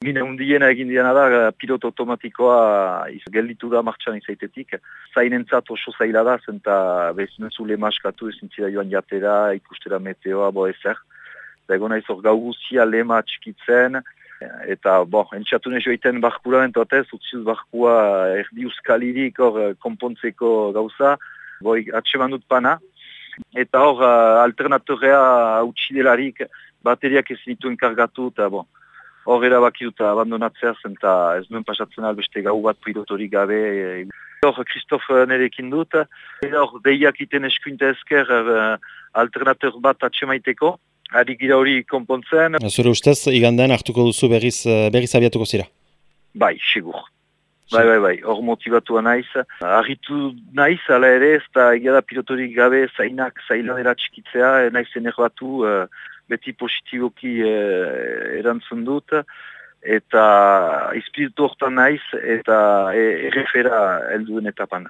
Gine hundiena egin diana da, pilot automatikoa iz, gelditu da martxan izaitetik. Zainentzat oso zaila da, zenta bezinezule maskatu ezin zira joan jatera, ikustera meteoa, bo ezer. Da egon aiz hor gau guzia lema txikitzen, eta bo, entxatu nezo egiten barkura entoatez, utziuz barkua erdi uskalirik hor konpontzeko gauza, bo atseman dut pana. Eta hor alternatorea utxidelarik bateriak ez nituen kargatu, eta bo, hor erabaki dut abandonatzea zen eta ez nuen pasatzen albeste gau bat pilotorik gabe. Hor Kristof nerekin dut, hor deiak iten eskuinta ezker uh, alternator bat atxemaiteko, ari gira hori konpontzen. Zure ustez, igandean hartuko duzu berriz, berriz abiatuko zira? Bai, sigur. Bai, bai, bai, hor motivatua naiz. Arritu naiz, ala ere, ez da egada pilotorik gabe zainak zailanera txikitzea, naiz enerbatu, uh, beti positiboki eh, erantzun dut, eta izpiritu hortan naiz, eta e, errefera helduen etapan.